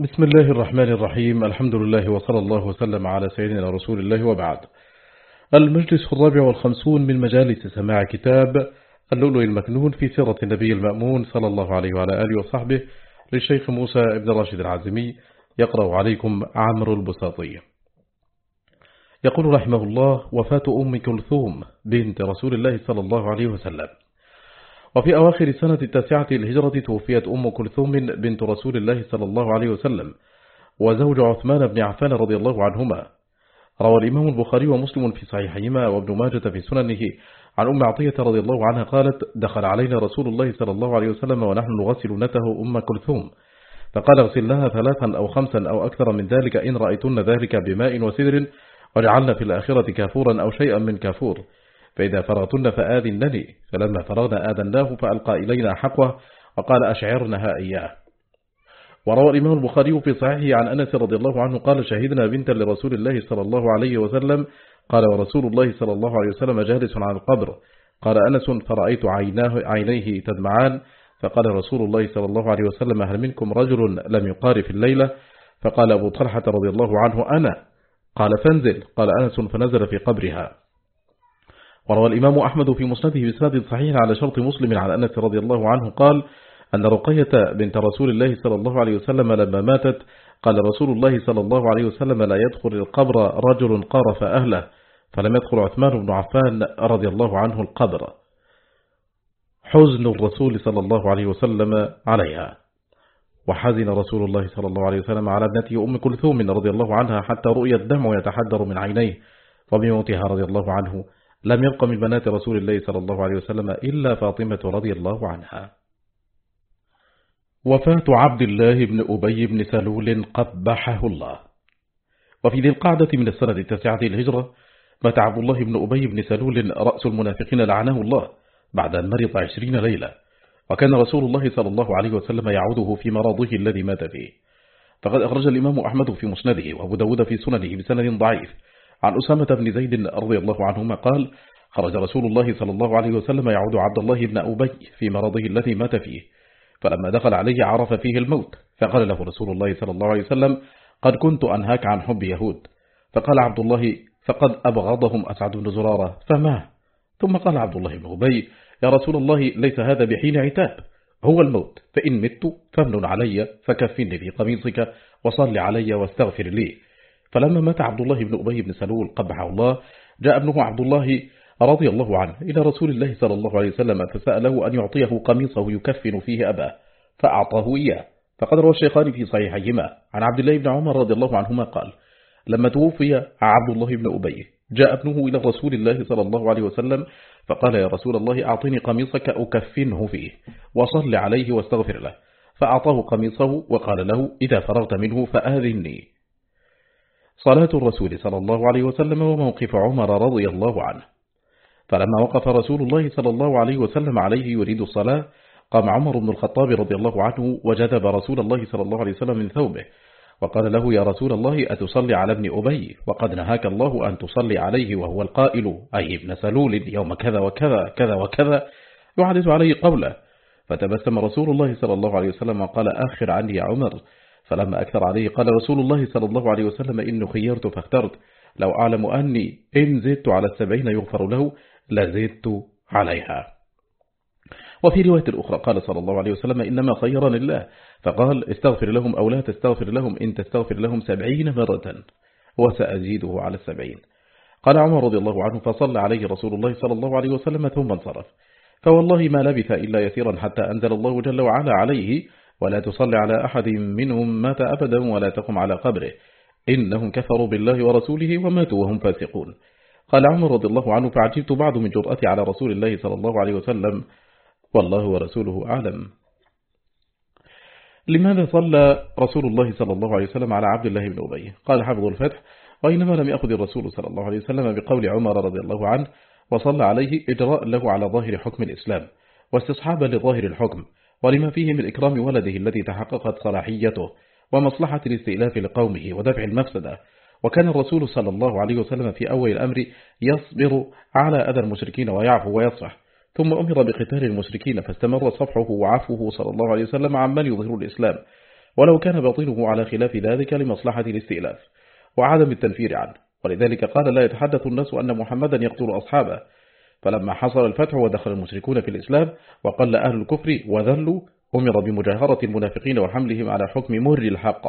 بسم الله الرحمن الرحيم. الحمد لله وصلى الله وسلم على سيدنا رسول الله وبعد. المجلس الرابع والخمسون من مجالس سماع كتاب اللؤلؤ المكنون في سيرة النبي المأمون صلى الله عليه وعلى آله وصحبه للشيخ موسى ابن راشد العزمي يقرأ عليكم عمرو البساطي. يقول رحمه الله وفاة أم كلثوم بنت رسول الله صلى الله عليه وسلم. وفي أواخر سنة التاسعة الهجرة توفيت أم كلثوم بنت رسول الله صلى الله عليه وسلم وزوج عثمان بن عفان رضي الله عنهما. روى الإمام البخاري ومسلم في صحيحهما وابن ماجة في سننه. عن أم عطية رضي الله عنها قالت دخل علينا رسول الله صلى الله عليه وسلم ونحن نغسل نته أم كلثوم. فقال اغسل لها ثلاثا أو خمسا أو أكثر من ذلك إن رأيتن ذلك بماء وسدر وجعلنا في الآخرة كافورا أو شيئا من كافور. فإذا فرغتن فآذنني. فلما فرغنا آذناه فألقى إلينا حقوة وقال أشعرنها إياه. وروى الإمام البخاري في صحيحه عن أنس رضي الله عنه قال شهدنا بنتا لرسول الله صلى الله عليه وسلم. قال ورسول الله صلى الله عليه وسلم جالس على القبر. قال أنس فرأيت عيناه عينيه تدمعان. فقال رسول الله صلى الله عليه وسلم هل منكم رجل لم يقارف الليلة؟ فقال أبو طلحة رضي الله عنه أنا. قال فانزل. قال أنس فنزل في قبرها. وروى الإمام أحمد في مسنده بسناد صحيح على شرط مسلم عن أنس رضي الله عنه قال أن رقية بنت رسول الله صلى الله عليه وسلم لما ماتت قال رسول الله صلى الله عليه وسلم لا يدخل القبر رجل قارف أهله فلم يدخل عثمان بن عفان رضي الله عنه القبر. حزن الرسول صلى الله عليه وسلم عليها. وحزن رسول الله صلى الله عليه وسلم على ابنته أم كلثوم رضي الله عنها حتى رؤي الدمع يتحدر من عينيه وبموتها رضي الله عنه لم يبق من بنات رسول الله صلى الله عليه وسلم إلا فاطمة رضي الله عنها. وفاة عبد الله بن أبي بن سلول قبحه الله. وفي ذي القعدة من السنة التاسعة الهجرة مات عبد الله بن أبي بن سلول رأس المنافقين لعنه الله بعد أن مرض عشرين ليلة. وكان رسول الله صلى الله عليه وسلم يعوده في مرضه الذي مات فيه. فقد أخرج الإمام أحمد في مسنده وأبو داود في سننه بسند ضعيف. عن أسامة بن زيد رضي الله عنهما قال خرج رسول الله صلى الله عليه وسلم يعود عبد الله بن أبي في مرضه الذي مات فيه فلما دخل عليه عرف فيه الموت فقال له رسول الله صلى الله عليه وسلم قد كنت أنهاك عن حب يهود. فقال عبد الله فقد أبغضهم أسعد بن زرارة فما؟ ثم قال عبد الله بن أبي يا رسول الله ليس هذا بحين عتاب هو الموت فإن مت فامن علي فكفني في قميصك وصل علي واستغفر لي. فلما مات عبد الله بن أبي بن سلول قبحه الله جاء ابنه عبد الله رضي الله عنه إلى رسول الله صلى الله عليه وسلم فسأله أن يعطيه قميصه يكفن فيه أباه فأعطاه إياه. فقد روى الشيخان في صحيحيهما. عن عبد الله بن عمر رضي الله عنهما قال لما توفي عبد الله بن أبي جاء ابنه إلى رسول الله صلى الله عليه وسلم فقال يا رسول الله أعطني قميصك أكفنه فيه وصل عليه واستغفر له. فأعطاه قميصه وقال له إذا فرغت منه فآذني صلاة الرسول صلى الله عليه وسلم وموقف عمر رضي الله عنه. فلما وقف رسول الله صلى الله عليه وسلم عليه يريد الصلاة قام عمر بن الخطاب رضي الله عنه وجذب رسول الله صلى الله عليه وسلم من ثوبه. وقال له يا رسول الله أتصلي على ابن أبي؟ وقد نهاك الله أن تصلي عليه وهو القائل. أي ابن سلول يوم كذا وكذا كذا وكذا. يحدث عليه قوله. فتبسم رسول الله صلى الله عليه وسلم وقال آخر عني يا عمر. فلما أكثر عليه قال رسول الله صلى الله عليه وسلم إن خيرت فاخترت. لو أعلم أني إن زدت على السبعين يغفر له لزدت عليها. وفي رواية أخرى قال صلى الله عليه وسلم إنما خيرني الله. فقال استغفر لهم أو لا تستغفر لهم إن تستغفر لهم سبعين مرة وسأزيده على السبعين. قال عمر رضي الله عنه فصلى عليه رسول الله صلى الله عليه وسلم ثم انصرف. فوالله ما لبث إلا يسيرا حتى أنزل الله جل وعلا عليه ولا تصلي على أحد منهم مات أبدا ولا تقم على قبره. إنهم كفروا بالله ورسوله وماتوا وهم فاسقون. قال عمر رضي الله عنه فعجبت بعض من جرأتي على رسول الله صلى الله عليه وسلم. والله ورسوله أعلم. لماذا صلى رسول الله صلى الله عليه وسلم على عبد الله بن أبي؟ قال حافظ الفتح. وإنما لم يأخذ الرسول صلى الله عليه وسلم بقول عمر رضي الله عنه وصلى عليه إجراء له على ظاهر حكم الإسلام واستصحابا لظاهر الحكم. ولما فيه من إكرام ولده الذي تحققت صلاحيته ومصلحة الاستئلاف لقومه ودفع المفسدة وكان الرسول صلى الله عليه وسلم في أول الأمر يصبر على أذى المشركين ويعفو ويصفح. ثم أمر بقتال المشركين فاستمر صفحه وعفوه صلى الله عليه وسلم عمن يظهر الإسلام. ولو كان باطنه على خلاف ذلك لمصلحة الاستئلاف وعدم التنفير عنه. ولذلك قال لا يتحدث الناس أن محمدا يقتل أصحابه فلما حصل الفتح ودخل المشركون في الإسلام وقل أهل الكفر وذلوا أمر بمجاهرة المنافقين وحملهم على حكم مر الحق.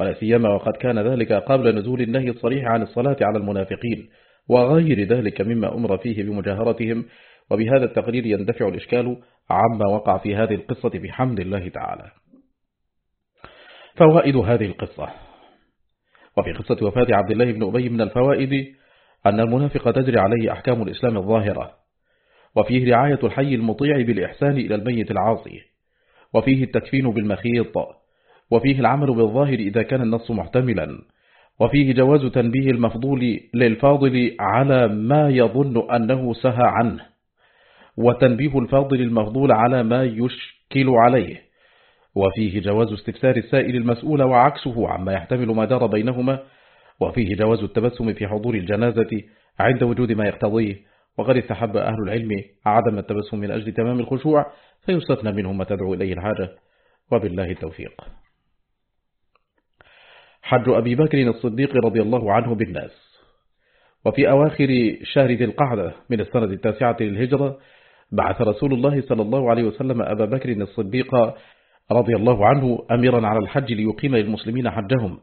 ولا سيما وقد كان ذلك قبل نزول النهي الصريح عن الصلاة على المنافقين وغير ذلك مما أمر فيه بمجاهرتهم. وبهذا التقرير يندفع الإشكال عما وقع في هذه القصة بحمد الله تعالى. فوائد هذه القصة. وفي قصة وفاة عبد الله بن أبي من الفوائد أن المنافق تجري عليه أحكام الإسلام الظاهرة وفيه رعاية الحي المطيع بالإحسان إلى الميت العاصي وفيه التكفين بالمخيط وفيه العمل بالظاهر إذا كان النص محتملا وفيه جواز تنبيه المفضول للفاضل على ما يظن أنه سهى عنه وتنبيه الفاضل المفضول على ما يشكل عليه وفيه جواز استفسار السائل المسؤول وعكسه عما يحتمل ما دار بينهما وفيه جواز التبسم في حضور الجنازة عند وجود ما يقتضيه. وقد استحب أهل العلم عدم التبسم من أجل تمام الخشوع فيستثنى منه ما تدعو إليه الحاجة. وبالله التوفيق. حج أبي بكر الصديق رضي الله عنه بالناس. وفي أواخر شهر ذي القعدة من السنة التاسعة للهجرة بعث رسول الله صلى الله عليه وسلم أبا بكر الصديق رضي الله عنه أميرا على الحج ليقيم للمسلمين حجهم.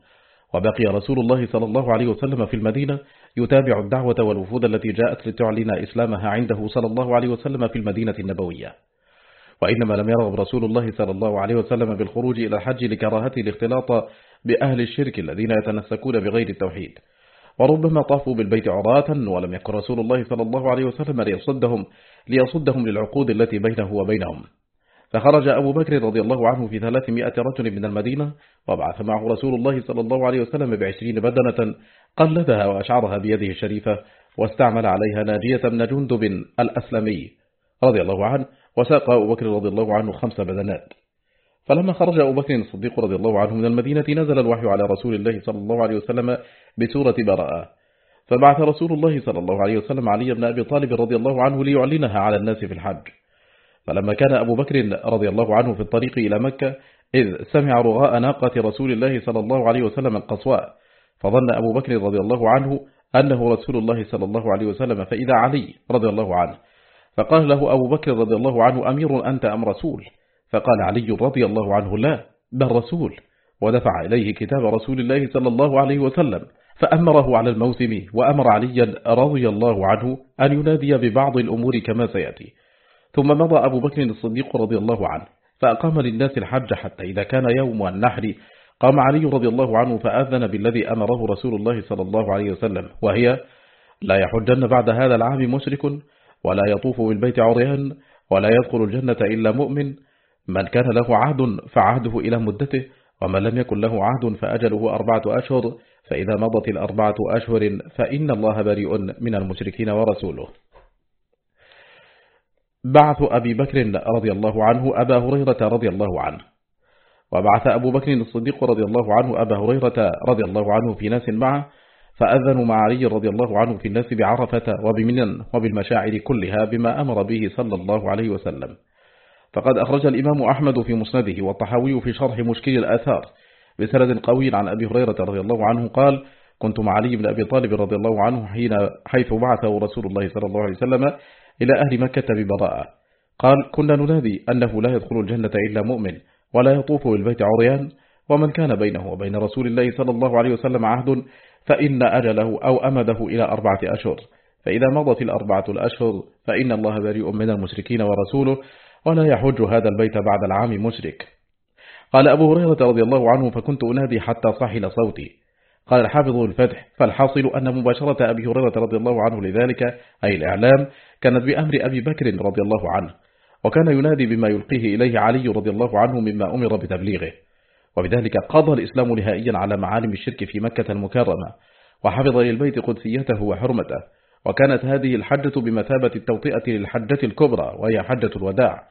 وبقي رسول الله صلى الله عليه وسلم في المدينة يتابع الدعوة والوفود التي جاءت لتعلن إسلامها عنده صلى الله عليه وسلم في المدينة النبوية. وإنما لم يرغب رسول الله صلى الله عليه وسلم بالخروج إلى الحج لكراهته الاختلاط بأهل الشرك الذين يتنسكون بغير التوحيد. وربما طافوا بالبيت عراة ولم يكن رسول الله صلى الله عليه وسلم ليصدهم, ليصدهم للعقود التي بينه وبينهم. فخرج أبو بكر رضي الله عنه في ثلاثمائة رجل من المدينة وبعث معه رسول الله صلى الله عليه وسلم بعشرين بدنة قلدها وأشعرها بيده الشريفة واستعمل عليها ناجية من جندب الأسلمي رضي الله عنه وساق أبو بكر رضي الله عنه خمس بدنات. فلما خرج أبو بكر الصديق رضي الله عنه من المدينة نزل الوحي على رسول الله صلى الله عليه وسلم بسورة براءة. فبعث رسول الله صلى الله عليه وسلم علي بن أبي طالب رضي الله عنه ليعلنها على الناس في الحج. فلما كان أبو بكر رضي الله عنه في الطريق إلى مكة إذ سمع رغاء ناقة رسول الله صلى الله عليه وسلم القصواء فظن أبو بكر رضي الله عنه أنه رسول الله صلى الله عليه وسلم فإذا علي رضي الله عنه. فقال له أبو بكر رضي الله عنه أمير أنت أم رسول؟ فقال علي رضي الله عنه لا بل رسول. ودفع إليه كتاب رسول الله صلى الله عليه وسلم فأمره على الموسم وأمر عليا رضي الله عنه أن ينادي ببعض الأمور كما سيأتي. ثم مضى أبو بكر الصديق رضي الله عنه فأقام للناس الحج حتى إذا كان يوم النحر. قام علي رضي الله عنه فأذن بالذي أمره رسول الله صلى الله عليه وسلم وهي لا يحجن بعد هذا العام مشرك ولا يطوف بالبيت عريان ولا يدخل الجنة إلا مؤمن. من كان له عهد فعهده إلى مدته ومن لم يكن له عهد فأجله أربعة أشهر فإذا مضت الأربعة أشهر فإن الله بريء من المشركين ورسوله. بعث أبي بكر رضي الله عنه أبا هريرة رضي الله عنه. وبعث أبو بكر الصديق رضي الله عنه أبا هريرة رضي الله عنه في ناس معه فأذنوا مع علي رضي الله عنه في الناس بعرفة وبمنن وبالمشاعر كلها بما أمر به صلى الله عليه وسلم. فقد أخرج الإمام أحمد في مسنده والطحاوي في شرح مشكل الآثار بسند قوي عن أبي هريرة رضي الله عنه قال كنت مع علي بن أبي طالب رضي الله عنه حين حيث بعثه رسول الله صلى الله عليه وسلم إلى أهل مكة ببراءة قال كنا ننادي أنه لا يدخل الجنة إلا مؤمن ولا يطوف بالبيت عريان ومن كان بينه وبين رسول الله صلى الله عليه وسلم عهد فإن أجله أو أمده إلى أربعة أشهر. فإذا مضت الأربعة الأشهر فإن الله بريء من المشركين ورسوله ولا يحج هذا البيت بعد العام مشرك. قال أبو هريرة رضي الله عنه فكنت أنادي حتى صحل صوتي. قال الحافظ الفتح فالحاصل أن مباشرة أبي هريرة رضي الله عنه لذلك أي الإعلام كانت بأمر أبي بكر رضي الله عنه وكان ينادي بما يلقيه إليه علي رضي الله عنه مما أمر بتبليغه وبذلك قضى الإسلام نهائيا على معالم الشرك في مكة المكرمة وحفظ للبيت قدسيته وحرمته وكانت هذه الحجة بمثابة التوطئة للحجة الكبرى وهي حجة الوداع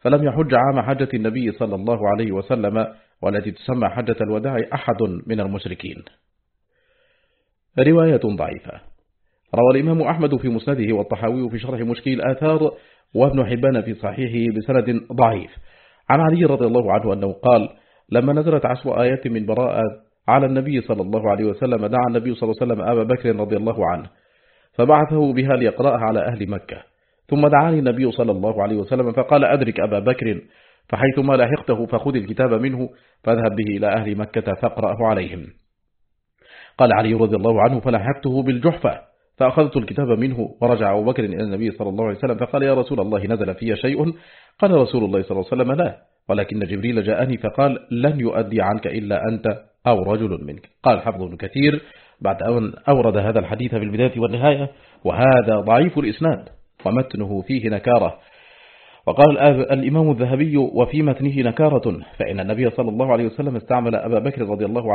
فلم يحج عام حجة النبي صلى الله عليه وسلم والتي تسمى حجة الوداع أحد من المشركين. رواية ضعيفة. روى الإمام أحمد في مسنده والطحاوي في شرح مشكل الآثار وابن حبان في صحيحه بسند ضعيف. عن علي رضي الله عنه أنه قال لما نزلت عشر آيات من براءة على النبي صلى الله عليه وسلم دعا النبي صلى الله عليه وسلم أبا بكر رضي الله عنه فبعثه بها ليقرأها على أهل مكة. ثم دعاني النبي صلى الله عليه وسلم فقال أدرك أبا بكر فحيثما لحقته فخذ الكتاب منه فاذهب به إلى أهل مكة فاقرأه عليهم. قال علي رضي الله عنه فلحقته بالجحفة. فأخذت الكتاب منه ورجع أبو بكر إلى النبي صلى الله عليه وسلم فقال يا رسول الله نزل في شيء؟ قال رسول الله صلى الله عليه وسلم لا ولكن جبريل جاءني فقال لن يؤدي عنك إلا أنت أو رجل منك. قال حفظ كثير بعد أن أورد هذا الحديث في البداية والنهاية وهذا ضعيف الإسناد ومتنه فيه نكارة. وقال الإمام الذهبي وفي متنه نكارة فإن النبي صلى الله عليه وسلم استعمل أبا بكر رضي الله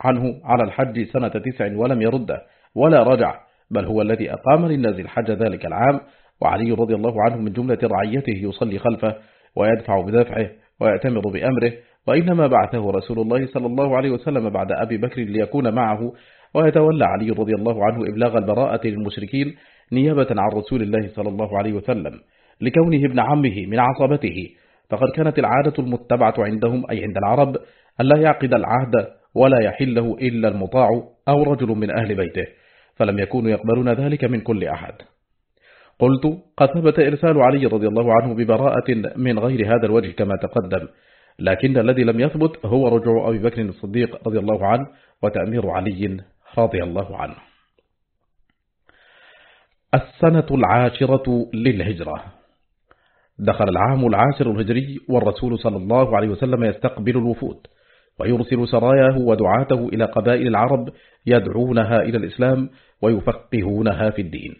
عنه على الحج سنة تسع ولم يرده ولا رجع بل هو الذي أقام للناس الحج ذلك العام وعلي رضي الله عنه من جملة رعيته يصلي خلفه ويدفع بدفعه ويأتمر بأمره وإنما بعثه رسول الله صلى الله عليه وسلم بعد أبي بكر ليكون معه ويتولى علي رضي الله عنه إبلاغ البراءة للمشركين نيابة عن رسول الله صلى الله عليه وسلم. لكونه ابن عمه من عصبته. فقد كانت العادة المتبعة عندهم أي عند العرب ألا يعقد العهد ولا يحله إلا المطاع أو رجل من أهل بيته فلم يكونوا يقبلون ذلك من كل أحد. قلت قد ثبت إرسال علي رضي الله عنه ببراءة من غير هذا الوجه كما تقدم لكن الذي لم يثبت هو رجوع أبي بكر الصديق رضي الله عنه وتأمير علي رضي الله عنه. السنة العاشرة للهجرة. دخل العام العاشر الهجري والرسول صلى الله عليه وسلم يستقبل الوفود ويرسل سراياه ودعاته إلى قبائل العرب يدعونها إلى الإسلام ويفقهونها في الدين.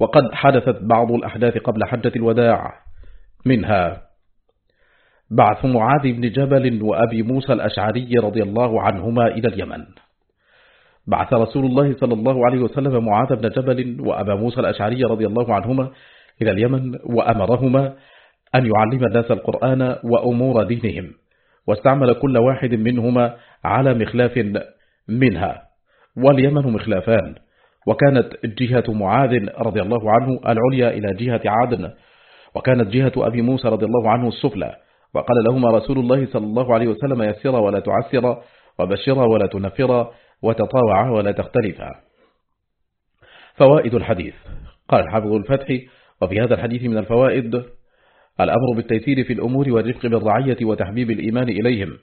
وقد حدثت بعض الأحداث قبل حجة الوداع منها بعث معاذ بن جبل وأبي موسى الأشعري رضي الله عنهما إلى اليمن. بعث رسول الله صلى الله عليه وسلم معاذ بن جبل وأبا موسى الأشعري رضي الله عنهما إلى اليمن وأمرهما أن يعلم الناس القرآن وأمور دينهم واستعمل كل واحد منهما على مخلاف منها واليمن مخلافان وكانت جهة معاذ رضي الله عنه العليا إلى جهة عادن وكانت جهة أبي موسى رضي الله عنه السفلى وقال لهما رسول الله صلى الله عليه وسلم يسر ولا تعسر وبشر ولا تنفر وتطاوع ولا تختلفا فوائد الحديث. قال حافظ الفتح وفي هذا الحديث من الفوائد الأمر بالتيسير في الأمور والرفق بالرعية وتحبيب الإيمان إليهم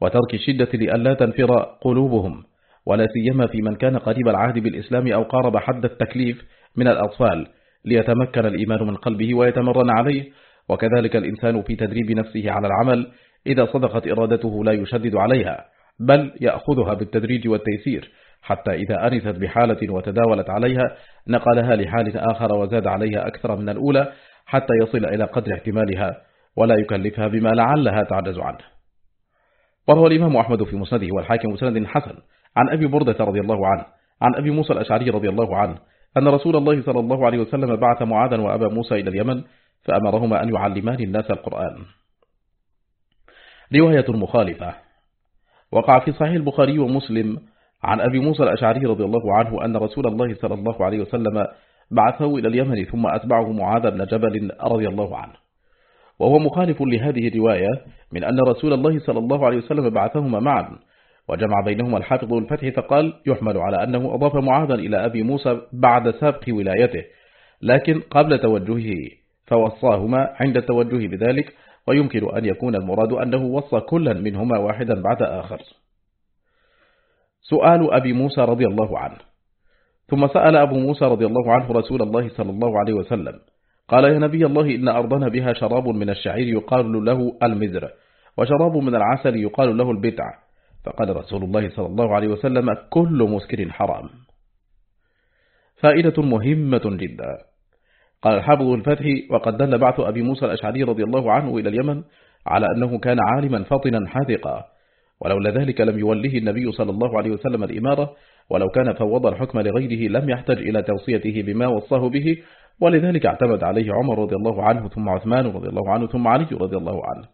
وترك الشدة لألا تنفر قلوبهم ولا سيما في من كان قريب العهد بالإسلام أو قارب حد التكليف من الأطفال ليتمكن الإيمان من قلبه ويتمرن عليه. وكذلك الإنسان في تدريب نفسه على العمل إذا صدقت إرادته لا يشدد عليها بل يأخذها بالتدريج والتيسير حتى إذا أنست بحالة وتداولت عليها نقلها لحال آخر وزاد عليها أكثر من الأولى حتى يصل إلى قدر احتمالها ولا يكلفها بما لعلها تعجز عنه. وروى الإمام أحمد في مسنده والحاكم مسند حسن عن أبي بردة رضي الله عنه عن أبي موسى الأشعري رضي الله عنه أن رسول الله صلى الله عليه وسلم بعث معاذا وأبا موسى إلى اليمن فأمرهما أن يعلمان الناس القرآن. رواية مخالفة. وقع في صحيح البخاري ومسلم عن أبي موسى الأشعري رضي الله عنه أن رسول الله صلى الله عليه وسلم بعثه إلى اليمن ثم أتبعه معاذ بن جبل رضي الله عنه. وهو مخالف لهذه الرواية من أن رسول الله صلى الله عليه وسلم بعثهما معا وجمع بينهما الحافظ الفتح فقال يحمل على أنه أضاف معاذا إلى أبي موسى بعد سابق ولايته لكن قبل توجهه فوصاهما عند التوجه بذلك ويمكن أن يكون المراد أنه وصى كلا منهما واحدا بعد آخر. سؤال أبي موسى رضي الله عنه. ثم سأل أبو موسى رضي الله عنه رسول الله صلى الله عليه وسلم قال يا نبي الله إن أرضنا بها شراب من الشعير يقال له المزر وشراب من العسل يقال له البتع فقال رسول الله صلى الله عليه وسلم كل مسكر حرام. فائدة مهمة جدا. قال الحافظ الفتح وقد دل بعث أبي موسى الأشعري رضي الله عنه إلى اليمن على أنه كان عالما فطنا حاذقا ولولا ذلك لم يوله النبي صلى الله عليه وسلم الإمارة ولو كان فوض الحكم لغيره لم يحتج إلى توصيته بما وصاه به ولذلك اعتمد عليه عمر رضي الله عنه ثم عثمان رضي الله عنه ثم علي رضي الله عنه.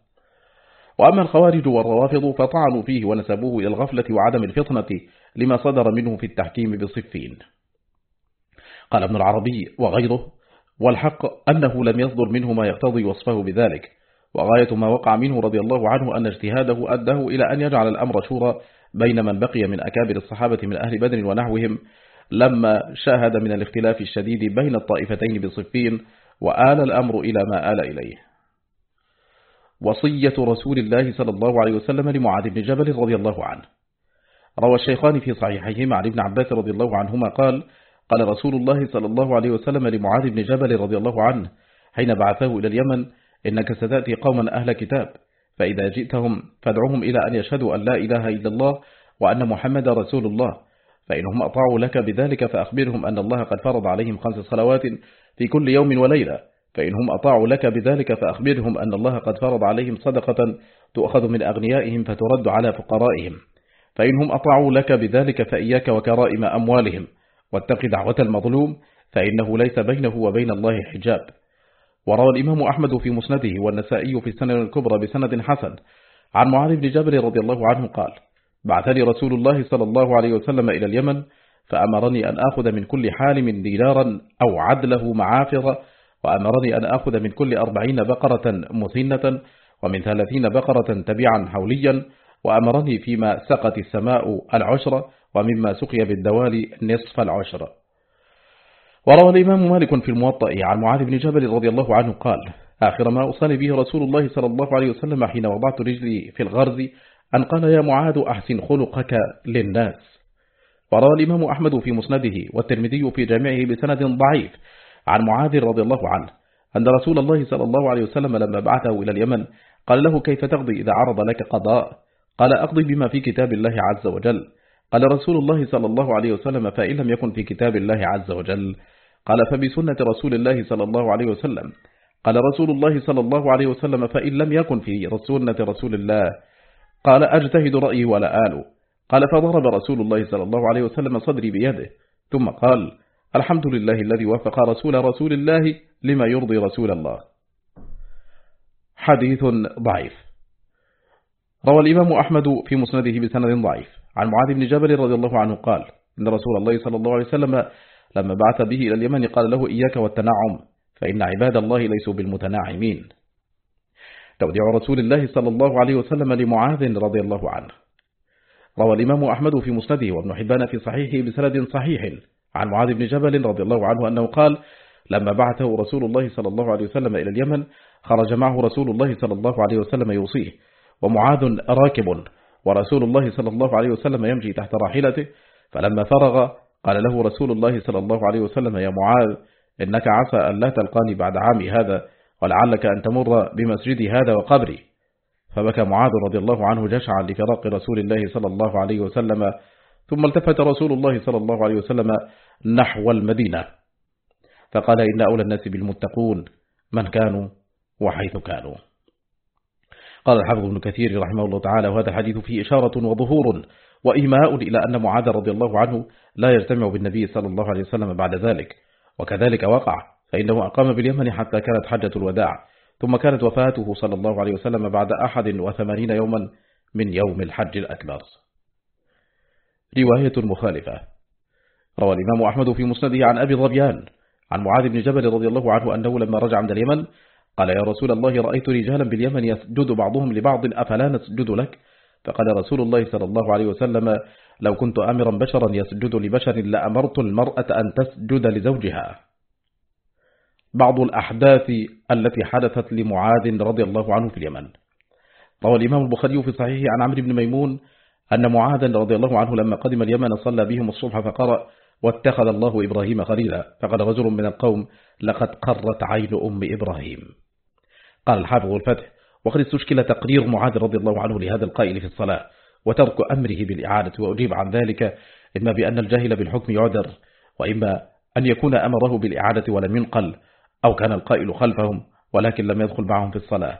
وأما الخوارج والروافض فطعنوا فيه ونسبوه إلى الغفلة وعدم الفطنة لما صدر منه في التحكيم بصفين قال ابن العربي وغيره والحق أنه لم يصدر منه ما يقتضي وصفه بذلك وغاية ما وقع منه رضي الله عنه أن اجتهاده أده إلى أن يجعل الأمر شورى بين من بقي من أكابر الصحابة من أهل بدر ونحوهم لما شاهد من الاختلاف الشديد بين الطائفتين بصفين وآل الأمر إلى ما آل إليه. وصية رسول الله صلى الله عليه وسلم لمعاذ بن جبل رضي الله عنه. روى الشيخان في صحيحيهما عن ابن عباس رضي الله عنهما قال قال رسول الله صلى الله عليه وسلم لمعاذ بن جبل رضي الله عنه حين بعثه إلى اليمن إنك ستأتي قوما أهل كتاب فإذا جئتهم فادعوهم إلى أن يشهدوا أن لا إله إلا الله وأن محمد رسول الله. فإنهم أطاعوا لك بذلك فأخبرهم أن الله قد فرض عليهم خمس صلوات في كل يوم وليلة. فإنهم أطاعوا لك بذلك فأخبرهم أن الله قد فرض عليهم صدقة تؤخذ من أغنيائهم فترد على فقرائهم. فإنهم أطاعوا لك بذلك فإياك وكرائم أموالهم. واتق دعوة المظلوم فإنه ليس بينه وبين الله حجاب. وروى الإمام أحمد في مسنده والنسائي في السنة الكبرى بسند حسن. عن معاذ بن جبل رضي الله عنه قال بعثني رسول الله صلى الله عليه وسلم إلى اليمن فأمرني أن أخذ من كل حالم دينارا أو عدله معافر وأمرني أن أخذ من كل أربعين بقرة مثنة ومن ثلاثين بقرة تبيعا حوليا وأمرني فيما سقت السماء العشر ومما سقي بالدوال نصف العشر. وروى الإمام مالك في الموطأ عن معاذ بن جبل رضي الله عنه قال آخر ما أصاني به رسول الله صلى الله عليه وسلم حين وضعت رجلي في الغرز أن قال يا معاذ أحسن خلقك للناس. وروى الإمام أحمد في مسنده والترمذي في جامعه بسند ضعيف عن معاذ رضي الله عنه أن رسول الله صلى الله عليه وسلم لما بعثه إلى اليمن قال له كيف تقضي إذا عرض لك قضاء؟ قال أقضي بما في كتاب الله عز وجل. قال رسول الله صلى الله عليه وسلم فإن لم يكن في كتاب الله عز وجل قال فبسنة رسول الله صلى الله عليه وسلم. قال رسول الله صلى الله عليه وسلم فإن لم يكن في سنة رسول الله. قال أجتهد رأيي ولا آل. قال فضرب رسول الله صلى الله عليه وسلم صدري بيده. ثم قال الحمد لله الذي وفق رسول رسول الله لما يرضي رسول الله. حديث ضعيف. روى الإمام أحمد في مسنده بسند ضعيف. عن معاذ بن جبل رضي الله عنه قال إن رسول الله صلى الله عليه وسلم لما بعث به إلى اليمن قال له إياك والتنعم فإن عباد الله ليسوا بالمتناعمين توديع رسول الله صلى الله عليه وسلم لمعاذ رضي الله عنه. روى الإمام أحمد في مسنده وابن حبان في صحيحه بسند صحيح عن معاذ بن جبل رضي الله عنه أنه قال لما بعثه رسول الله صلى الله عليه وسلم إلى اليمن خرج معه رسول الله صلى الله عليه وسلم يوصيه ومعاذ راكب ورسول الله صلى الله عليه وسلم يمشي تحت راحلته فلما فرغ قال له رسول الله صلى الله عليه وسلم يا معاذ إنك عسى أن لا تلقاني بعد عامي هذا ولعلك أن تمر بمسجدي هذا وقبري. فبكى معاذ رضي الله عنه جشعا لفراق رسول الله صلى الله عليه وسلم. ثم التفت رسول الله صلى الله عليه وسلم نحو المدينة فقال إن أولى الناس بالمتقون من كانوا وحيث كانوا. قال الحافظ ابن كثير رحمه الله تعالى وهذا الحديث فيه إشارة وظهور وإيماء إلى أن معاذ رضي الله عنه لا يجتمع بالنبي صلى الله عليه وسلم بعد ذلك. وكذلك وقع فإنه أقام باليمن حتى كانت حجة الوداع ثم كانت وفاته صلى الله عليه وسلم بعد أحد وثمانين يوما من يوم الحج الأكبر. رواية مخالفة. روى الإمام أحمد في مسنده عن أبي ظبيان عن معاذ بن جبل رضي الله عنه أنه لما رجع من اليمن قال يا رسول الله رأيت رجالا باليمن يسجد بعضهم لبعض أفلا نسجد لك؟ فقال رسول الله صلى الله عليه وسلم لو كنت أمرا بشرا يسجد لبشر لأمرت المرأة أن تسجد لزوجها. بعض الأحداث التي حدثت لمعاذ رضي الله عنه في اليمن. روى الإمام البخاري في صحيحه عن عمرو بن ميمون أن معاذ رضي الله عنه لما قدم اليمن صلى بهم الصبح فقرأ واتخذ الله إبراهيم خليلا. فقال رجل من القوم لقد قرت عين أم إبراهيم. قال الحافظ الفتح وقد استشكل تقرير معاذ رضي الله عنه لهذا القائل في الصلاة وترك أمره بالإعادة وأجيب عن ذلك إما بأن الجاهل بالحكم يعذر وإما أن يكون أمره بالإعادة ولم ينقل أو كان القائل خلفهم ولكن لم يدخل معهم في الصلاة.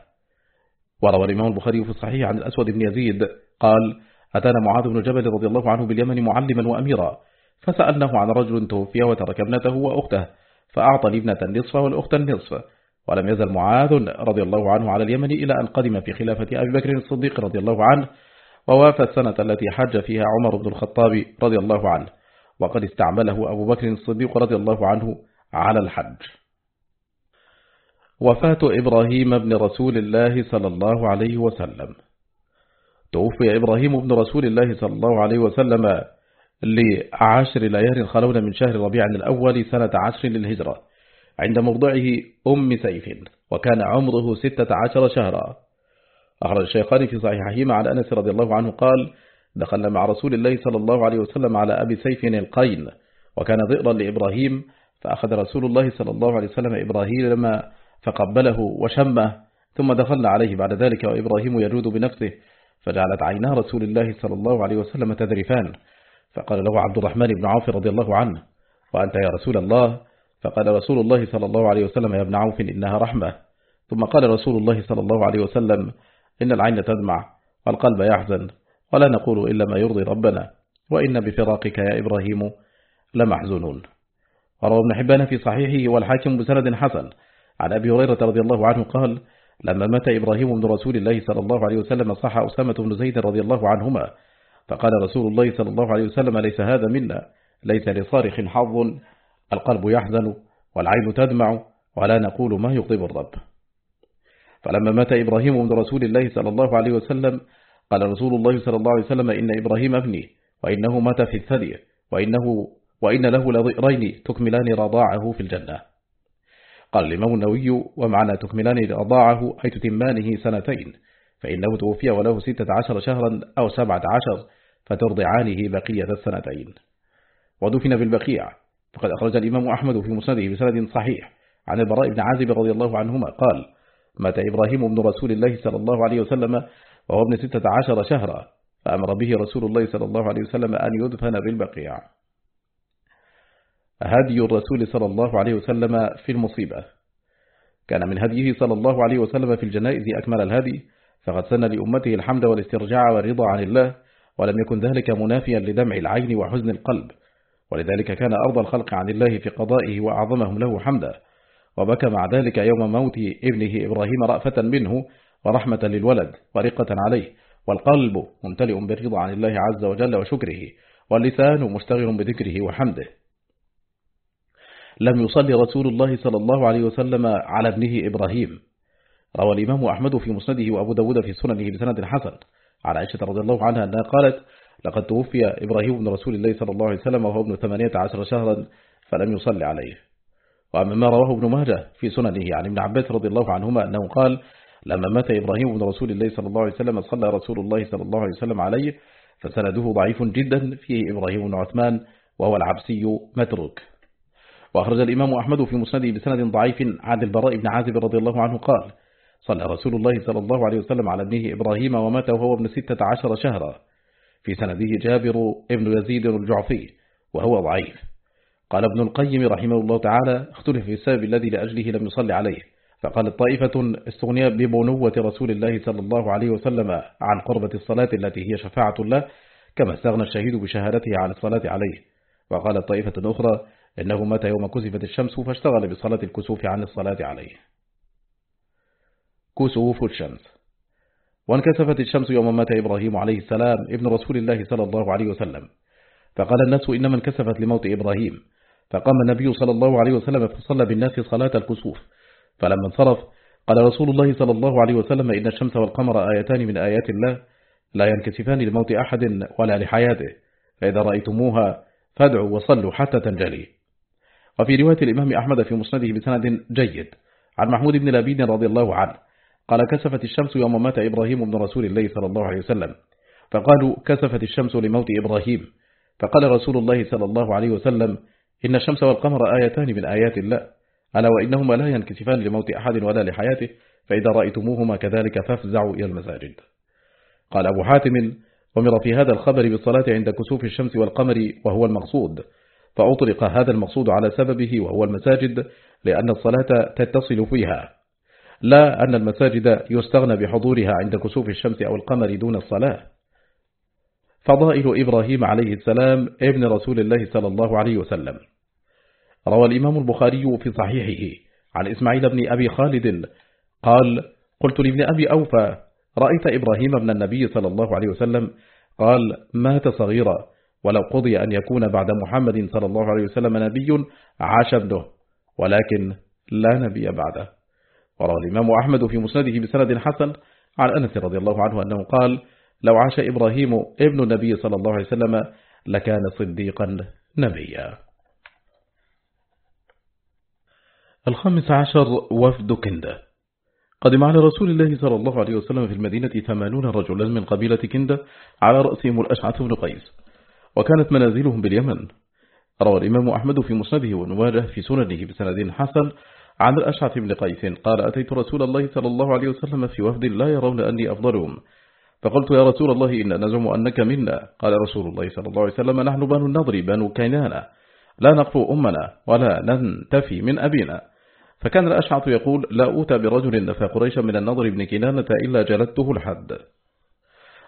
وروى الإمام البخاري في الصحيح عن الأسود بن يزيد قال أتانا معاذ بن جبل رضي الله عنه باليمن معلما وأميرا فسألناه عن رجل توفي وترك ابنته وأخته فأعطى الابنة النصف والأخت النصف ولم يزل معاذ رضي الله عنه على اليمن إلى أن قدم في خلافة أبي بكر الصديق رضي الله عنه ووافى السنة التي حج فيها عمر بن الخطاب رضي الله عنه وقد استعمله أبو بكر الصديق رضي الله عنه على الحج. وفاة إبراهيم بن رسول الله صلى الله عليه وسلم. توفي إبراهيم بن رسول الله صلى الله عليه وسلم لعشر ليال خلون من شهر ربيع الأول سنة عشر للهجرة. عند مرضعه أم سيف وكان عمره ستة عشر شهرا. أخرج الشيخان في صحيحهما عن أنس رضي الله عنه قال دخلنا مع رسول الله صلى الله عليه وسلم على أبي سيف القين وكان ذئرا لإبراهيم فأخذ رسول الله صلى الله عليه وسلم إبراهيم لما فقبله وشمه ثم دخلنا عليه بعد ذلك وإبراهيم يجود بنفسه فجعلت عينا رسول الله صلى الله عليه وسلم تذرفان. فقال له عبد الرحمن بن عوف رضي الله عنه وأنت يا رسول الله؟ فقال رسول الله صلى الله عليه وسلم يا ابن عوف إنها رحمة. ثم قال رسول الله صلى الله عليه وسلم إن العين تدمع والقلب يحزن ولا نقول إلا ما يرضي ربنا وإن بفراقك يا إبراهيم لمحزونون وروى ابن حبان في صحيحه والحاكم بسند حسن. عن أبي هريرة رضي الله عنه قال لما مات إبراهيم بن رسول الله صلى الله عليه وسلم صح أسامة بن زيد رضي الله عنهما. فقال رسول الله صلى الله عليه وسلم ليس هذا منا ليس لصارخ حظ القلب يحزن والعين تدمع ولا نقول ما يغضب الرب. فلما مات إبراهيم بن رسول الله صلى الله عليه وسلم قال رسول الله صلى الله عليه وسلم إن إبراهيم ابني وإنه مات في الثدي وإنه وإن له لضئرين تكملان رضاعه في الجنة. قال الإمام النووي ومعنى تكملان رضاعه أي تتمانه سنتين فإنه توفي وله ستة عشر شهرا أو سبعة عشر فترضعانه بقية السنتين. ودفن بالبقيع فقد أخرج الإمام أحمد في مسنده بسند صحيح. عن البراء بن عازب رضي الله عنهما قال مات إبراهيم بن رسول الله صلى الله عليه وسلم وهو ابن ستة عشر شهرا فأمر به رسول الله صلى الله عليه وسلم أن يدفن بالبقيع. هدي الرسول صلى الله عليه وسلم في المصيبة. كان من هديه صلى الله عليه وسلم في الجنائز أكمل الهدي فقد سن لأمته الحمد والاسترجاع والرضا عن الله ولم يكن ذلك منافيا لدمع العين وحزن القلب. ولذلك كان أرض الخلق عن الله في قضائه وأعظمهم له حمدا. وبكى مع ذلك يوم موت ابنه إبراهيم رأفة منه ورحمة للولد ورقة عليه. والقلب ممتلئ بالرضا عن الله عز وجل وشكره واللسان مشتغل بذكره وحمده. لم يصلي رسول الله صلى الله عليه وسلم على ابنه إبراهيم. روى الإمام أحمد في مسنده وأبو داود في سننه بسند حسن. على عائشة رضي الله عنها أنها قالت لقد توفي إبراهيم بن رسول الله صلى الله عليه وسلم وهو ابن ثمانية عشر شهرا فلم يصلي عليه. وأما ما رواه ابن ماجه في سننه عن ابن عباس رضي الله عنهما أنه قال لما مات إبراهيم بن رسول الله صلى الله عليه وسلم صلى رسول الله صلى الله عليه وسلم عليه فسنده ضعيف جدا فيه إبراهيم بن عثمان وهو العبسي متروك. وأخرج الإمام أحمد في مسنده بسند ضعيف عن البراء بن عازب رضي الله عنه قال صلى رسول الله صلى الله عليه وسلم على ابنه إبراهيم ومات وهو ابن ستة عشر شهرا. في سنده جابر ابن يزيد الجعفي وهو ضعيف. قال ابن القيم رحمه الله تعالى اختلف في السبب الذي لأجله لم يصلي عليه فقال الطائفة استغنيا ببنوة رسول الله صلى الله عليه وسلم عن قربة الصلاة التي هي شفاعة الله كما استغنى الشهيد بشهادته عن الصلاة عليه وقال الطائفة الأخرى إنه مات يوم كسفت الشمس فاشتغل بصلاة الكسوف عن الصلاة عليه كسوف الشمس. وانكسفت الشمس يوم مات إبراهيم عليه السلام ابن رسول الله صلى الله عليه وسلم. فقال الناس إنما انكسفت لموت إبراهيم. فقام النبي صلى الله عليه وسلم فصلى بالناس صلاة الكسوف. فلما انصرف قال رسول الله صلى الله عليه وسلم إن الشمس والقمر آيتان من آيات الله. لا ينكسفان لموت أحد ولا لحياته. فإذا رأيتموها فادعوا وصلوا حتى تنجلي. وفي رواية الإمام أحمد في مسنده بسند جيد. عن محمود بن لابين رضي الله عنه. قال كسفت الشمس يوم مات إبراهيم بن رسول الله صلى الله عليه وسلم. فقالوا كسفت الشمس لموت إبراهيم. فقال رسول الله صلى الله عليه وسلم إن الشمس والقمر آيتان من آيات الله. ألا وإنهما لا ينكسفان لموت أحد ولا لحياته؟ فإذا رأيتموهما كذلك فافزعوا إلى المساجد. قال أبو حاتم ومر في هذا الخبر بالصلاة عند كسوف الشمس والقمر وهو المقصود. فأطلق هذا المقصود على سببه وهو المساجد لأن الصلاة تتصل فيها. لا أن المساجد يستغنى بحضورها عند كسوف الشمس أو القمر دون الصلاة. فضائل إبراهيم عليه السلام ابن رسول الله صلى الله عليه وسلم. روى الإمام البخاري في صحيحه عن إسماعيل بن أبي خالد قال قلت لابن أبي أوفى رأيت إبراهيم بن النبي صلى الله عليه وسلم قال مات صغيرا ولو قضي أن يكون بعد محمد صلى الله عليه وسلم نبي عاش ابنه ولكن لا نبي بعده. وروى الإمام أحمد في مسنده بسند حسن عن أنس رضي الله عنه أنه قال لو عاش إبراهيم ابن النبي صلى الله عليه وسلم لكان صديقا نبيا. الخامس عشر وفد كندة. قدم على رسول الله صلى الله عليه وسلم في المدينة ثمانون رجلا من قبيلة كندة على رأسهم الأشعث بن قيس وكانت منازلهم باليمن. روى الإمام أحمد في مسنده ونواجه في سننه بسند حسن عن الأشعث بن قيس قال أتيت رسول الله صلى الله عليه وسلم في وفد لا يرون أني أفضلهم فقلت يا رسول الله إن نزم أنك منا قال رسول الله صلى الله عليه وسلم نحن بنو النضر بنو كينانا لا نقفو أمنا ولا ننتفي من أبينا فكان الأشعث يقول لا أوتى برجل نفى قريشا من النضر بن كنانة إلا جلدته الحد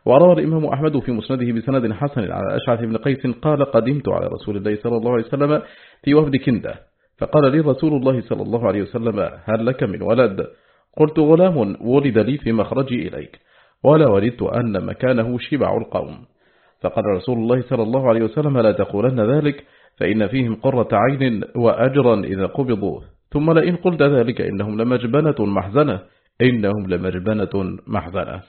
وروى الإمام أحمد في مسنده بسند حسن على أشعث بن قيس قال قدمت على رسول الله صلى الله عليه وسلم في وفد كندة فقال لي رسول الله صلى الله عليه وسلم هل لك من ولد؟ قلت غلام ولد لي في مخرجي إليك ولا ولدت أن مكانه شبع القوم. فقال رسول الله صلى الله عليه وسلم لا تقولن ذلك فإن فيهم قرة عين وأجرا إذا قبضوا. ثم لئن قلت ذلك إنهم لمجبنة محزنة إنهم لمجبنة محزنة.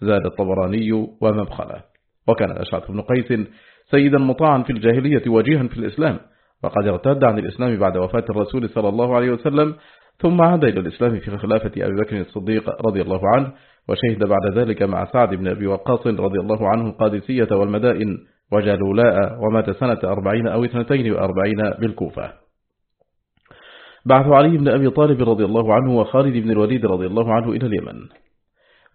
زاد الطبراني ومبخلة. وكان أشعث بن قيس سيدا مطاعا في الجاهلية وجيها في الإسلام. وقد ارتد عن الإسلام بعد وفاة الرسول صلى الله عليه وسلم ثم عاد إلى الإسلام في خلافة أبي بكر الصديق رضي الله عنه وشهد بعد ذلك مع سعد بن أبي وقاص رضي الله عنه القادسية والمدائن وجالولاء ومات سنة أربعين أو اثنتين وأربعين بالكوفة. بعث علي بن أبي طالب رضي الله عنه وخالد بن الوليد رضي الله عنه إلى اليمن.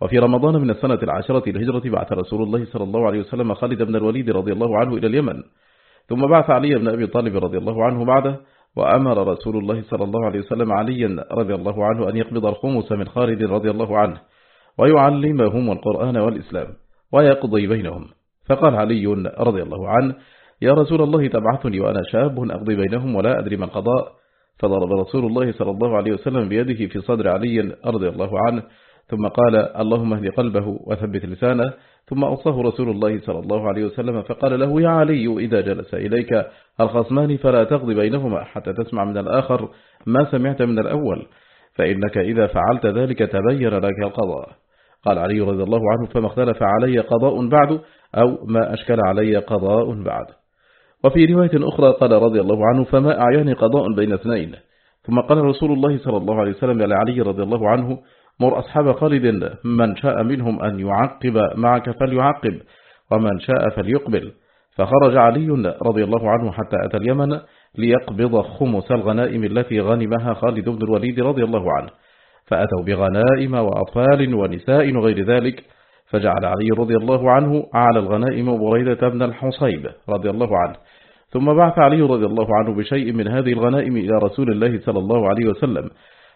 وفي رمضان من السنة العاشرة الهجرة بعث رسول الله صلى الله عليه وسلم خالد بن الوليد رضي الله عنه إلى اليمن ثم بعث علي بن أبي طالب رضي الله عنه بعده وأمر رسول الله صلى الله عليه وسلم عليا رضي الله عنه أن يقبض الخمس من خالد رضي الله عنه ويعلمهم القرآن والإسلام ويقضي بينهم. فقال علي رضي الله عنه يا رسول الله تبعثني وأنا شاب أقضي بينهم ولا أدري ما القضاء. فضرب رسول الله صلى الله عليه وسلم بيده في صدر علي رضي الله عنه ثم قال اللهم اهد قلبه وثبت لسانه ثم أوصاه رسول الله صلى الله عليه وسلم فقال له يا علي إذا جلس إليك الخصمان فلا تغضي بينهما حتى تسمع من الآخر ما سمعت من الأول فإنك إذا فعلت ذلك تبين لك القضاء. قال علي رضي الله عنه فما اختلف علي قضاء بعد أو ما أشكل علي قضاء بعد. وفي رواية أخرى قال رضي الله عنه فما أعياني قضاء بين اثنين. ثم قال رسول الله صلى الله عليه وسلم لعلي رضي الله عنه مر أصحاب خالد من شاء منهم أن يعقب معك فليعقب ومن شاء فليقبل. فخرج علي رضي الله عنه حتى أتى اليمن ليقبض خمس الغنائم التي غنمها خالد بن الوليد رضي الله عنه. فأتوا بغنائم وأطفال ونساء وغير ذلك فجعل علي رضي الله عنه على الغنائم بريدة بن الحصيب رضي الله عنه. ثم بعث علي رضي الله عنه بشيء من هذه الغنائم إلى رسول الله صلى الله عليه وسلم.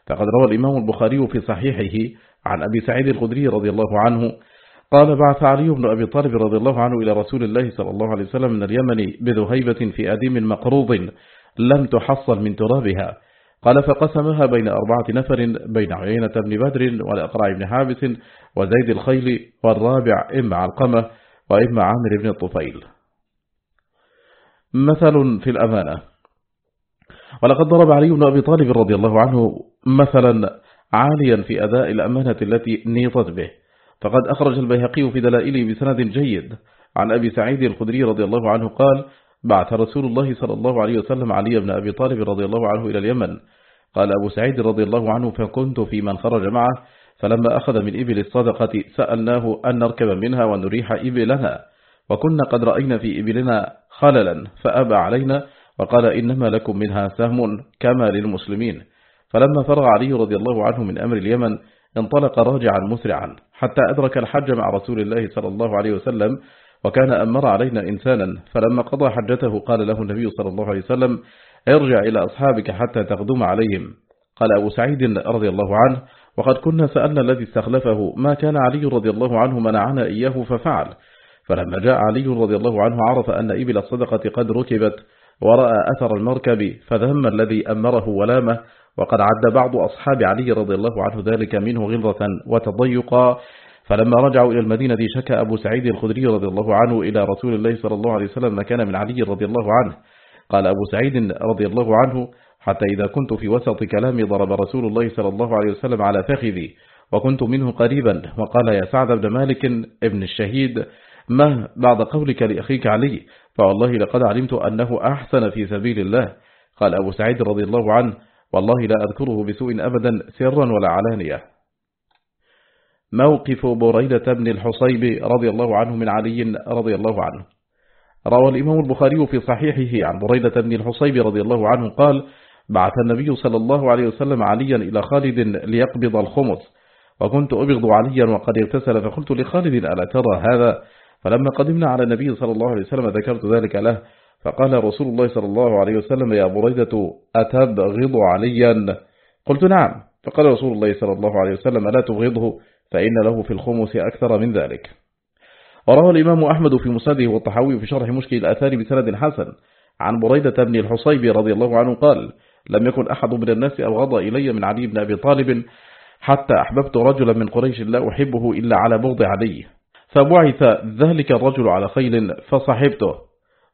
فقد روى الإمام البخاري في صحيحه عن أبي سعيد الخدري رضي الله عنه قال بعث علي بن أبي طالب رضي الله عنه إلى رسول الله صلى الله عليه وسلم من اليمن بذهيبة في أديم مقروض لم تحصل من ترابها. قال فقسمها بين أربعة نفر بين عيينة بن بدر والأقرع بن حابس وزيد الخيل والرابع إما علقمة وإما عامر بن الطفيل مثل في الأمانة ولقد ضرب علي بن أبي طالب رضي الله عنه مثلا عاليا في أداء الأمانة التي نيطت به. فقد أخرج البيهقي في دلائله بسند جيد. عن أبي سعيد الخدري رضي الله عنه قال بعث رسول الله صلى الله عليه وسلم علي بن أبي طالب رضي الله عنه إلى اليمن. قال أبو سعيد رضي الله عنه فكنت في من خرج معه فلما أخذ من إبل الصدقة سألناه أن نركب منها ونريح إبلنا. وكنا قد رأينا في إبلنا خللا فأبى علينا وقال إنما لكم منها سهم كما للمسلمين. فلما فرغ علي رضي الله عنه من أمر اليمن انطلق راجعا مسرعا حتى أدرك الحج مع رسول الله صلى الله عليه وسلم وكان أمر علينا إنسانا. فلما قضى حجته قال له النبي صلى الله عليه وسلم ارجع إلى أصحابك حتى تقدم عليهم. قال أبو سعيد رضي الله عنه وقد كنا سألنا الذي استخلفه ما كان علي رضي الله عنه منعنا إياه ففعل. فلما جاء علي رضي الله عنه عرف أن إبل الصدقة قد ركبت ورأى أثر المركب فذم الذي أمره ولامه وقد عد بعض أصحاب علي رضي الله عنه ذلك منه غلظة وتضيقا. فلما رجعوا إلى المدينة شكى أبو سعيد الخدري رضي الله عنه إلى رسول الله صلى الله عليه وسلم ما كان من علي رضي الله عنه. قال أبو سعيد رضي الله عنه حتى إذا كنت في وسط كلامي ضرب رسول الله صلى الله عليه وسلم على فخذي وكنت منه قريبا. وقال يا سعد بن مالك ابن الشهيد ما بعد قولك لأخيك علي فوالله لقد علمت أنه أحسن في سبيل الله. قال أبو سعيد رضي الله عنه والله لا أذكره بسوء أبدا سرا ولا علانية. موقف بريدة بن الحصيب رضي الله عنه من علي رضي الله عنه. روى الإمام البخاري في صحيحه عن بريدة بن الحصيب رضي الله عنه قال بعث النبي صلى الله عليه وسلم عليا إلى خالد ليقبض الخمس وكنت أبغض عليا وقد اغتسل فقلت لخالد ألا ترى هذا؟ فلما قدمنا على النبي صلى الله عليه وسلم ذكرت ذلك له فقال رسول الله صلى الله عليه وسلم يا بريدة أتبغض عليا؟ قلت نعم. فقال رسول الله صلى الله عليه وسلم لا تبغضه فإن له في الخمس أكثر من ذلك. وروى الإمام أحمد في مسنده والطحاوي في شرح مشكل الآثار بسند حسن. عن بريدة بن الحصيب رضي الله عنه قال لم يكن أحد من الناس أبغض إلي من علي بن أبي طالب حتى أحببت رجلا من قريش لا أحبه إلا على بغض علي فبعث ذلك الرجل على خيل فصحبته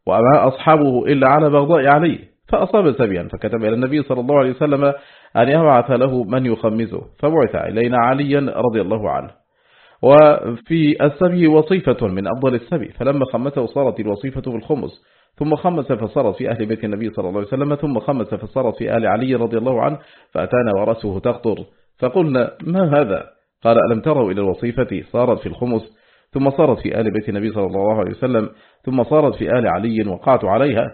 وما أصحابه إلا على بغضاء علي فأصاب سبيا فكتب إلى النبي صلى الله عليه وسلم أن يبعث له من يخمزه فبعث إلينا عليا رضي الله عنه. وفي السبي وصيفة من أفضل السبي فلما خمسه صارت الوصيفة في الخمس ثم خمس فصارت في أهل بيت النبي صلى الله عليه وسلم ثم خمس فصارت في أهل علي رضي الله عنه فأتانا ورأسه تقطر فقلنا ما هذا؟ قال ألم تروا إلى الوصيفة صارت في الخمس؟ ثم صارت في آل بيت النبي صلى الله عليه وسلم ثم صارت في آل علي وقعت عليها.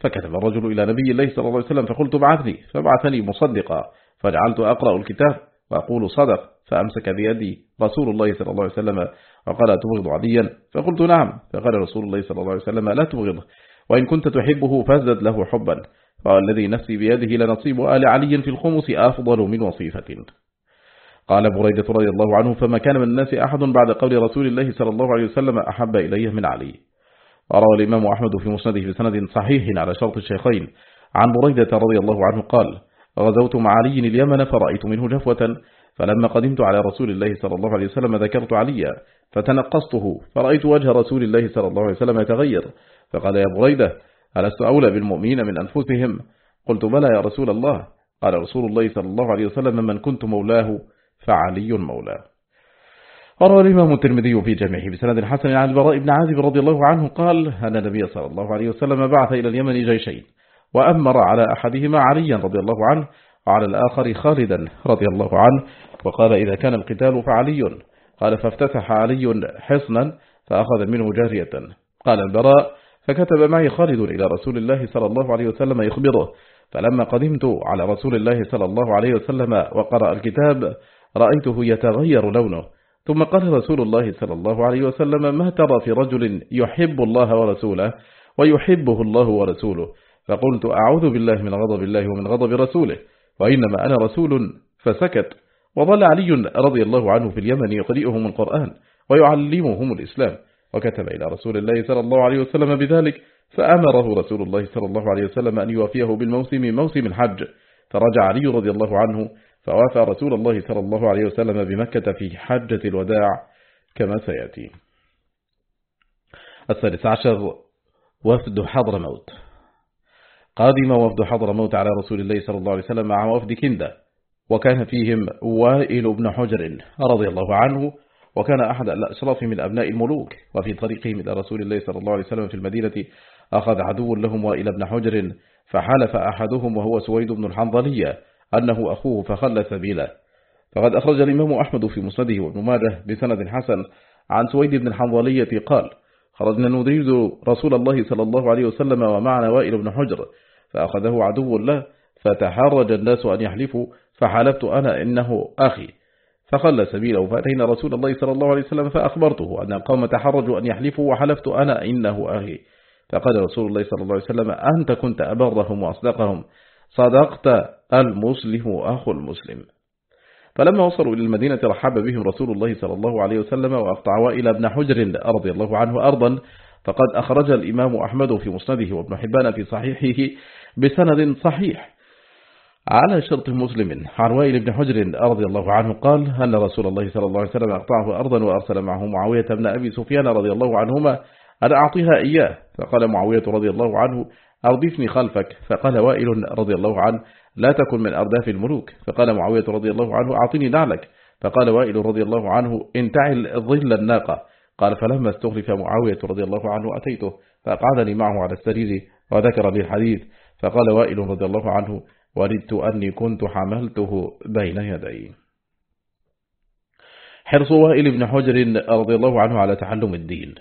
فكتب الرجل إلى نبي الله صلى الله عليه وسلم فقلت بعثني. فبعثني مصدقا. فجعلت أقرأ الكتاب وأقول صدق. فأمسك بيدي رسول الله صلى الله عليه وسلم وقال تبغض عليا فقلت نعم. فقال رسول الله صلى الله عليه وسلم لا تبغضه وإن كنت تحبه فازدد له حبا. فالذي نفسي بيده لنصيب آل علي في الخمس أفضل من وصيفة. قال بريدة رضي الله عنه فما كان من الناس أحد بعد قول رسول الله صلى الله عليه وسلم أحب إليه من علي. وروى الإمام أحمد في مسنده بسند صحيح على شرط الشيخين. عن بريدة رضي الله عنه قال غزوت مع علي اليمن فرأيت منه جفوة فلما قدمت على رسول الله صلى الله عليه وسلم ذكرت عليا فتنقصته فرأيت وجه رسول الله صلى الله عليه وسلم يتغير. فقال يا بريدة ألست أولى بالمؤمنين من أنفسهم؟ قلت بلى يا رسول الله. قال رسول الله صلى الله عليه وسلم من كنت مولاه فعلي مولاه وروى الإمام الترمذي في جمعه بسند حسن عن البراء بن عازب رضي الله عنه قال أن النبي صلى الله عليه وسلم بعث إلى اليمن جيشين وأمر على أحدهما عليا رضي الله عنه وعلى الآخر خالدا رضي الله عنه وقال إذا كان القتال فعلي قال فافتتح علي حصنا فأخذ منه جارية. قال البراء فكتب معي خالد إلى رسول الله صلى الله عليه وسلم يخبره فلما قدمت على رسول الله صلى الله عليه وسلم وقرأ الكتاب رأيته يتغير لونه. ثم قال رسول الله صلى الله عليه وسلم ما ترى في رجل يحب الله ورسوله ويحبه الله ورسوله؟ فقلت أعوذ بالله من غضب الله ومن غضب رسوله وإنما أنا رسول فسكت. وظل علي رضي الله عنه في اليمن يقرئهم القرآن ويعلمهم الإسلام. وكتب إلى رسول الله صلى الله عليه وسلم بذلك فأمره رسول الله صلى الله عليه وسلم أن يوافيه بالموسم موسم الحج. فرجع علي رضي الله عنه فوافى رسول الله صلى الله عليه وسلم بمكة في حجة الوداع كما سيأتي. الثالث عشر وفد حضر موت. قادم وفد حضر موت على رسول الله صلى الله عليه وسلم مع وفد كندة وكان فيهم وائل بن حجر رضي الله عنه وكان أحد الأشراف من أبناء الملوك وفي طريقهم إلى رسول الله صلى الله عليه وسلم في المدينة أخذ عدو لهم وائل بن حجر فحلف أحدهم وهو سويد بن الحنظلية أنه أخوه فخل سبيله. فقد أخرج الإمام أحمد في مسنده وابن ماجه بسند حسن عن سويد بن الحنظلية قال خرجنا نريد رسول الله صلى الله عليه وسلم ومعنا وائل بن حجر فأخذه عدو له فتحرج الناس أن يحلفوا فحلفت أنا إنه أخي. فخل سبيله فأتينا رسول الله صلى الله عليه وسلم فأخبرته أن القوم تحرجوا أن يحلفوا وحلفت أنا إنه أخي. فقال رسول الله صلى الله عليه وسلم أنت كنت أبرهم وأصدقهم صدقت المسلم أخو المسلم. فلما وصلوا إلى المدينة رحب بهم رسول الله صلى الله عليه وسلم وأقطعوا إلى ابن حجر رضي الله عنه أرضا فقد أخرج الإمام أحمد في مسنده وابن حبان في صحيحه بسند صحيح. على شرط مسلم عن وائل بن حجر رضي الله عنه قال أن رسول الله صلى الله عليه وسلم أقطعه أرضا وأرسل معه معاوية بن أبي سفيان رضي الله عنهما أن أعطيها إياه. فقال معاوية رضي الله عنه أردفني خلفك. فقال وائل رضي الله عنه لا تكن من أرداف الملوك. فقال معاوية رضي الله عنه أعطني نعلك. فقال وائل رضي الله عنه انتعل ظل الناقة. قال فلما استخلف معاوية رضي الله عنه أتيته فأقعدني معه على السرير وذكر لي الحديث. فقال وائل رضي الله عنه وددت أني كنت حملته بين يدي. حرص وائل بن حجر رضي الله عنه على تعلم الدين.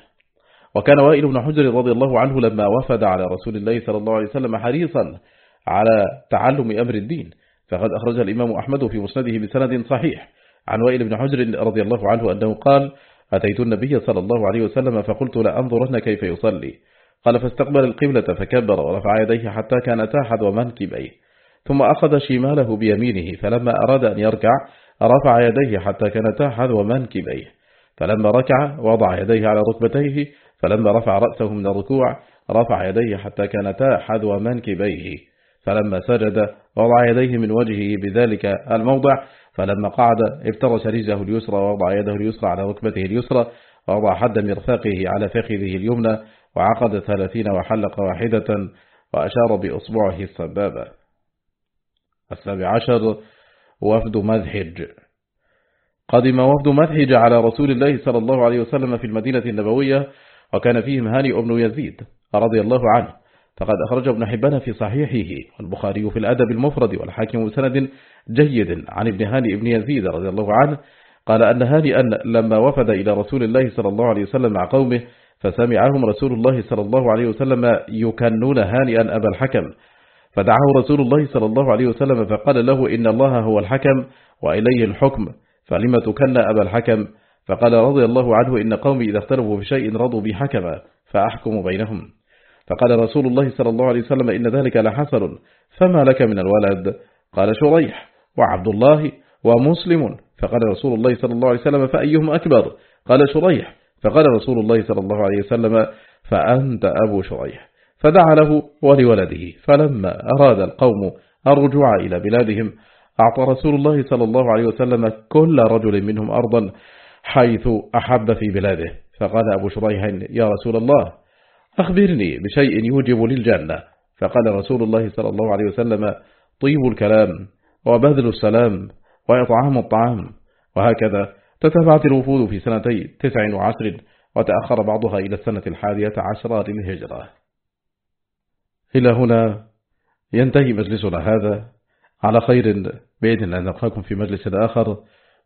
وكان وائل بن حجر رضي الله عنه لما وفد على رسول الله صلى الله عليه وسلم حريصا على تعلم أمر الدين فقد أخرج الإمام أحمد في مسنده بسند صحيح. عن وائل بن حجر رضي الله عنه أنه قال أتيت النبي صلى الله عليه وسلم فقلت لأنظرن كيف يصلي قال فاستقبل القبلة فكبر ورفع يديه حتى كان تاحد ومنكبيه ثم أخذ شماله بيمينه فلما أراد أن يركع رفع يديه حتى كان تاحد ومنكبيه فلما ركع وضع يديه على ركبتيه فلما رفع رأسه من الركوع رفع يديه حتى كانتا حذو منكبيه. فلما سجد وضع يديه من وجهه بذلك الموضع. فلما قعد افترش رجله اليسرى ووضع يده اليسرى على ركبته اليسرى ووضع حد مرفاقه على فخذه اليمنى وعقد ثلاثين وحلق واحدة وأشار بأصبعه السبابة السابع عشر وفد مذهج. قدم وفد مذهج على رسول الله صلى الله عليه وسلم في المدينة النبوية وكان فيهم هاني بن يزيد رضي الله عنه. فقد أخرج ابن حبان في صحيحه. والبخاري في الأدب المفرد والحاكم بسند جيد عن ابن هاني بن يزيد رضي الله عنه. قال أن هانئا لما وفد إلى رسول الله صلى الله عليه وسلم مع قومه فسمعهم رسول الله صلى الله عليه وسلم يكنون هانئا أبا الحكم. فدعاه رسول الله صلى الله عليه وسلم فقال له إن الله هو الحكم وإليه الحكم فلما تكن أبا الحكم؟ فقال رضي الله عنه إن قومي إذا اختلفوا في شيء رضوا بحكما فأحكم بينهم. فقال رسول الله صلى الله عليه وسلم إن ذلك لحسن فما لك من الولد؟ قال شريح وعبد الله ومسلم. فقال رسول الله صلى الله عليه وسلم فأيهم أكبر؟ قال شريح. فقال رسول الله صلى الله عليه وسلم فأنت أبو شريح. فدعا له ولولده فلما أراد القوم الرجوع إلى بلادهم أعطى رسول الله صلى الله عليه وسلم كل رجل منهم أرضا حيث أحب في بلاده. فقال أبو شريح يا رسول الله أخبرني بشيء يوجب للجنة. فقال رسول الله صلى الله عليه وسلم طيب الكلام وبذل السلام وإطعام الطعام. وهكذا تتبعت الوفود في سنتي تسع وعشر وتأخر بعضها إلى السنة الحادية عشرة للهجرة. إلى هنا ينتهي مجلسنا هذا. على خير بإذن أن نلقاكم في مجلس آخر.